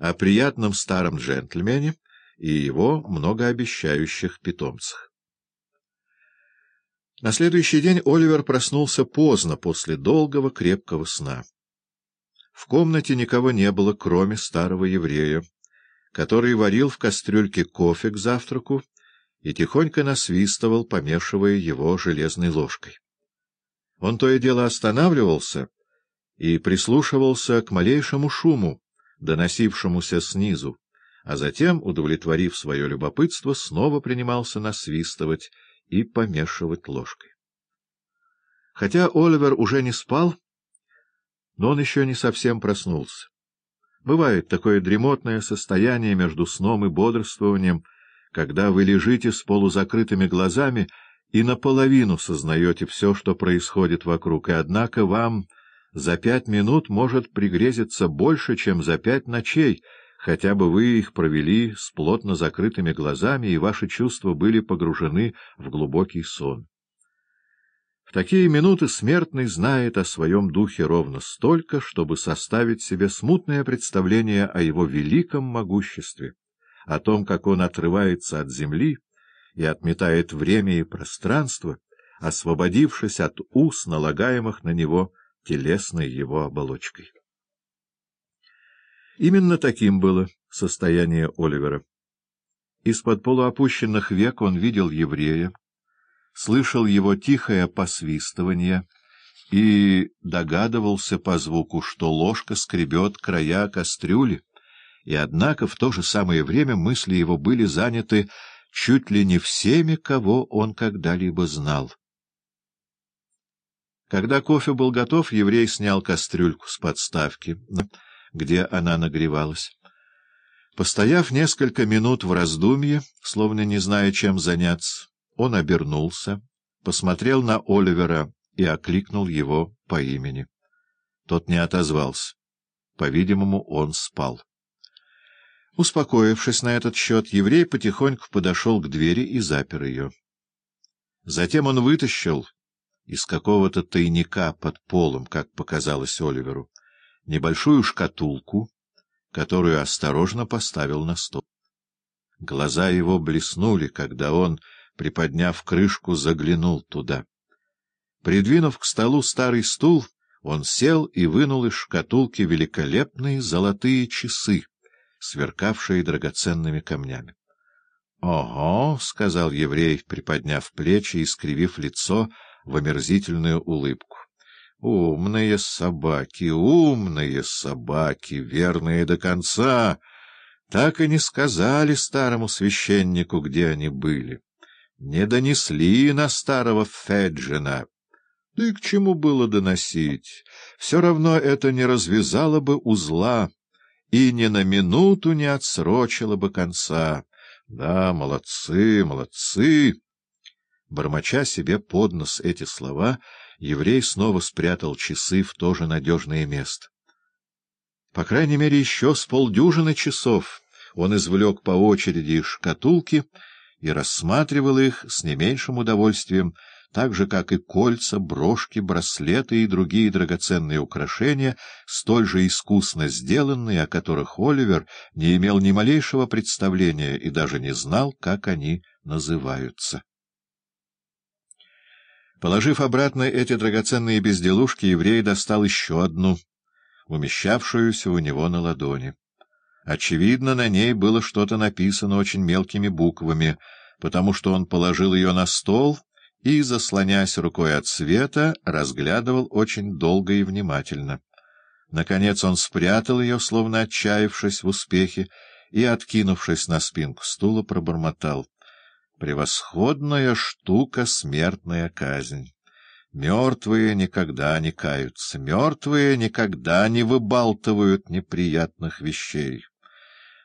о приятном старом джентльмене и его многообещающих питомцах. На следующий день Оливер проснулся поздно после долгого крепкого сна. В комнате никого не было, кроме старого еврея, который варил в кастрюльке кофе к завтраку и тихонько насвистывал, помешивая его железной ложкой. Он то и дело останавливался и прислушивался к малейшему шуму, доносившемуся снизу, а затем, удовлетворив свое любопытство, снова принимался насвистывать и помешивать ложкой. Хотя Оливер уже не спал, но он еще не совсем проснулся. Бывает такое дремотное состояние между сном и бодрствованием, когда вы лежите с полузакрытыми глазами и наполовину сознаете все, что происходит вокруг, и однако вам за пять минут может пригрезиться больше, чем за пять ночей, хотя бы вы их провели с плотно закрытыми глазами, и ваши чувства были погружены в глубокий сон. В такие минуты смертный знает о своем духе ровно столько, чтобы составить себе смутное представление о его великом могуществе, о том, как он отрывается от земли и отметает время и пространство, освободившись от уз, налагаемых на него телесной его оболочкой. Именно таким было состояние Оливера. Из-под полуопущенных век он видел еврея, слышал его тихое посвистывание и догадывался по звуку, что ложка скребет края кастрюли, и однако в то же самое время мысли его были заняты чуть ли не всеми, кого он когда-либо знал. Когда кофе был готов, еврей снял кастрюльку с подставки, где она нагревалась. Постояв несколько минут в раздумье, словно не зная, чем заняться, он обернулся, посмотрел на Оливера и окликнул его по имени. Тот не отозвался. По-видимому, он спал. Успокоившись на этот счет, еврей потихоньку подошел к двери и запер ее. Затем он вытащил из какого-то тайника под полом, как показалось Оливеру, небольшую шкатулку, которую осторожно поставил на стол. Глаза его блеснули, когда он приподняв крышку, заглянул туда. Придвинув к столу старый стул, он сел и вынул из шкатулки великолепные золотые часы, сверкавшие драгоценными камнями. — Ого! — сказал еврей, приподняв плечи и скривив лицо в омерзительную улыбку. — Умные собаки, умные собаки, верные до конца! Так и не сказали старому священнику, где они были не донесли на старого Феджина. Да и к чему было доносить? Все равно это не развязало бы узла и ни на минуту не отсрочило бы конца. Да, молодцы, молодцы! Бормоча себе под нос эти слова, еврей снова спрятал часы в то же надежное место. По крайней мере, еще с полдюжины часов он извлек по очереди шкатулки — и рассматривал их с не меньшим удовольствием, так же, как и кольца, брошки, браслеты и другие драгоценные украшения, столь же искусно сделанные, о которых Оливер не имел ни малейшего представления и даже не знал, как они называются. Положив обратно эти драгоценные безделушки, еврей достал еще одну, умещавшуюся у него на ладони. Очевидно, на ней было что-то написано очень мелкими буквами, потому что он положил ее на стол и, заслоняясь рукой от света, разглядывал очень долго и внимательно. Наконец он спрятал ее, словно отчаявшись в успехе, и, откинувшись на спинку стула, пробормотал. «Превосходная штука — смертная казнь». Мертвые никогда не каются, мертвые никогда не выбалтывают неприятных вещей.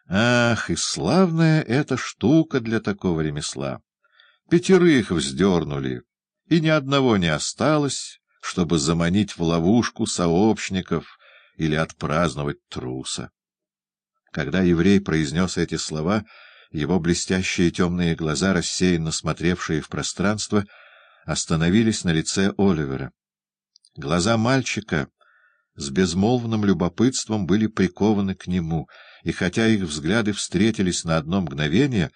Ах, и славная эта штука для такого ремесла! Пятерых вздернули, и ни одного не осталось, чтобы заманить в ловушку сообщников или отпраздновать труса. Когда еврей произнес эти слова, его блестящие темные глаза, рассеянно смотревшие в пространство, остановились на лице Оливера. Глаза мальчика с безмолвным любопытством были прикованы к нему — и хотя их взгляды встретились на одно мгновение,